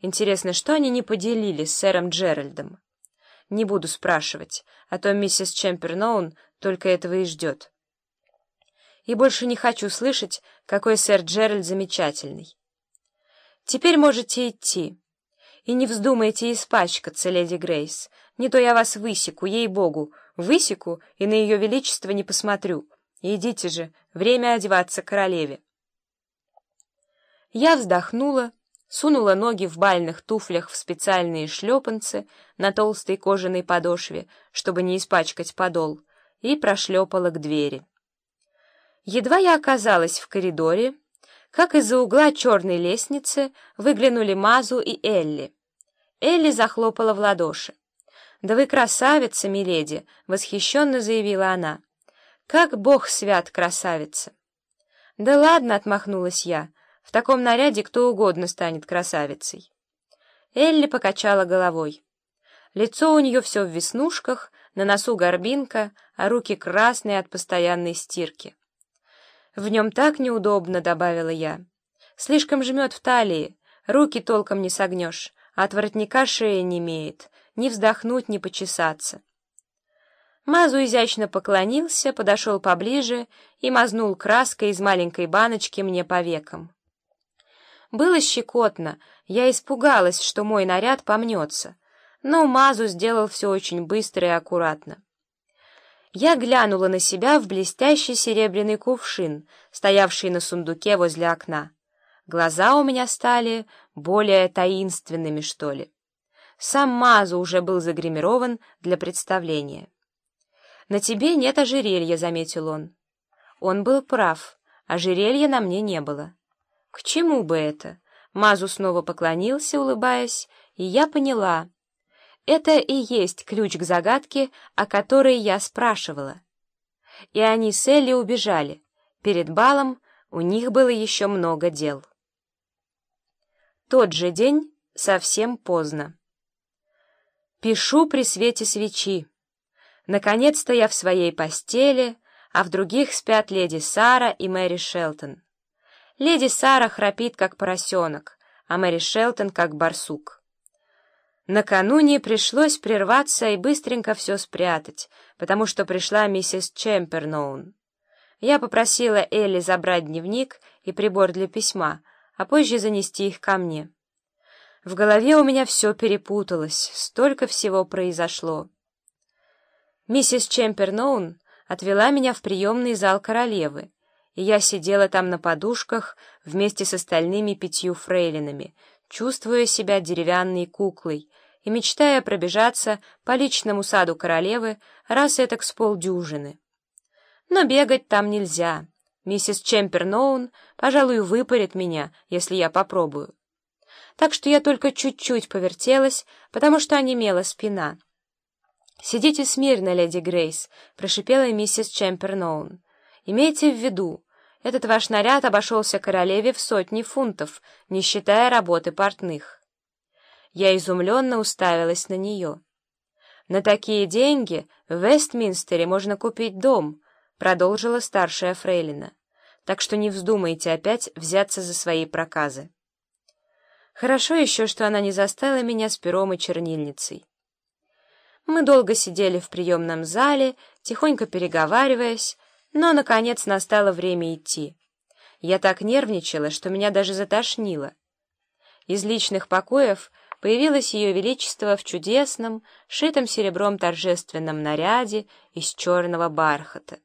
Интересно, что они не поделили с сэром Джеральдом? Не буду спрашивать, а то миссис Чемперноун только этого и ждет. И больше не хочу слышать, какой сэр Джеральд замечательный. Теперь можете идти. И не вздумайте испачкаться, леди Грейс. Не то я вас высеку, ей-богу, высеку и на ее величество не посмотрю. Идите же, время одеваться королеве. Я вздохнула, сунула ноги в бальных туфлях в специальные шлепанцы на толстой кожаной подошве, чтобы не испачкать подол, и прошлепала к двери. Едва я оказалась в коридоре, как из-за угла черной лестницы выглянули Мазу и Элли. Элли захлопала в ладоши. «Да вы красавица, миледи!» — восхищенно заявила она. «Как бог свят, красавица!» «Да ладно!» — отмахнулась я. «В таком наряде кто угодно станет красавицей». Элли покачала головой. Лицо у нее все в веснушках, на носу горбинка, а руки красные от постоянной стирки. «В нем так неудобно», — добавила я. «Слишком жмет в талии, руки толком не согнешь, а от воротника шея не имеет, ни вздохнуть, ни почесаться». Мазу изящно поклонился, подошел поближе и мазнул краской из маленькой баночки мне по векам. Было щекотно, я испугалась, что мой наряд помнется, но Мазу сделал все очень быстро и аккуратно. Я глянула на себя в блестящий серебряный кувшин, стоявший на сундуке возле окна. Глаза у меня стали более таинственными, что ли. Сам Мазу уже был загримирован для представления. «На тебе нет ожерелья», — заметил он. Он был прав, ожерелья на мне не было. «К чему бы это?» Мазу снова поклонился, улыбаясь, и я поняла. Это и есть ключ к загадке, о которой я спрашивала. И они с Элли убежали. Перед балом у них было еще много дел. Тот же день, совсем поздно. Пишу при свете свечи. Наконец-то я в своей постели, а в других спят леди Сара и Мэри Шелтон. Леди Сара храпит, как поросенок, а Мэри Шелтон, как барсук. Накануне пришлось прерваться и быстренько все спрятать, потому что пришла миссис Чемперноун. Я попросила Элли забрать дневник и прибор для письма, а позже занести их ко мне. В голове у меня все перепуталось, столько всего произошло. Миссис Чемперноун отвела меня в приемный зал королевы, я сидела там на подушках вместе с остальными пятью фрейлинами, чувствуя себя деревянной куклой и мечтая пробежаться по личному саду королевы раз этак с полдюжины. Но бегать там нельзя. Миссис Чемперноун, пожалуй, выпарит меня, если я попробую. Так что я только чуть-чуть повертелась, потому что онемела спина. «Сидите смирно, леди Грейс», — прошипела миссис Чемперноун. «Имейте в виду, этот ваш наряд обошелся королеве в сотни фунтов, не считая работы портных». Я изумленно уставилась на нее. «На такие деньги в Вестминстере можно купить дом», — продолжила старшая фрейлина. «Так что не вздумайте опять взяться за свои проказы». Хорошо еще, что она не застала меня с пером и чернильницей. Мы долго сидели в приемном зале, тихонько переговариваясь, но, наконец, настало время идти. Я так нервничала, что меня даже затошнило. Из личных покоев появилось ее величество в чудесном, шитом серебром торжественном наряде из черного бархата.